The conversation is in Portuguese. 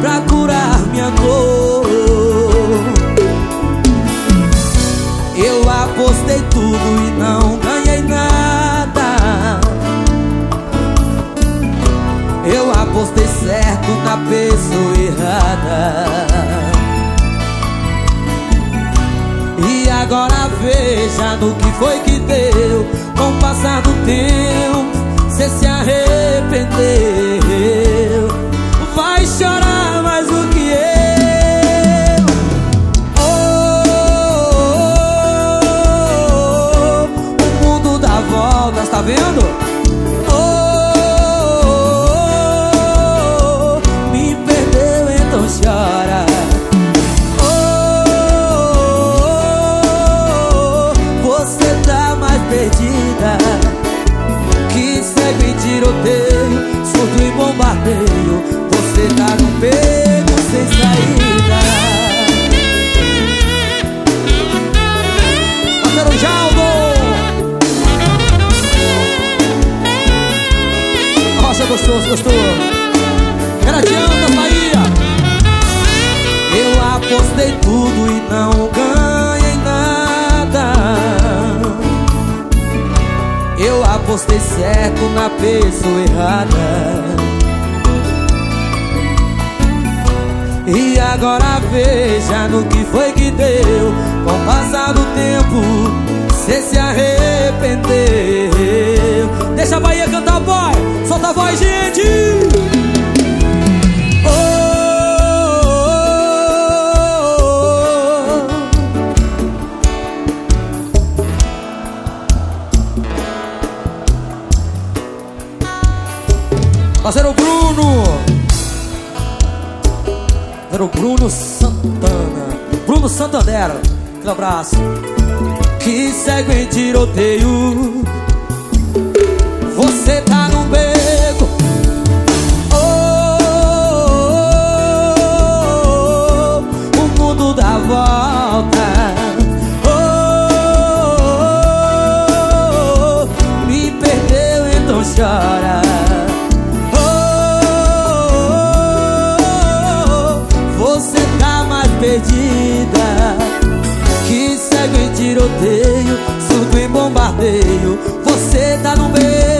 pra curar minha dor. Eu apostei tudo e não ganhei nada. Eu apostei certo na pessoa errada. E agora veja no que foi que deu Com o passar do tempo voltas, tá vendo? Rocha gostoso, gostou. Gradião da Bahia Eu apostei tudo e não ganhei nada. Eu apostei certo na pessoa errada. E agora veja no que foi que deu. Com o passar do tempo Parceiro Bruno. Parceiro Bruno Santana. Bruno Santander Aquele abraço. Que segue em tiroteio perdida Que segue em tiroteio Surto em bombardeio. Você tá no meio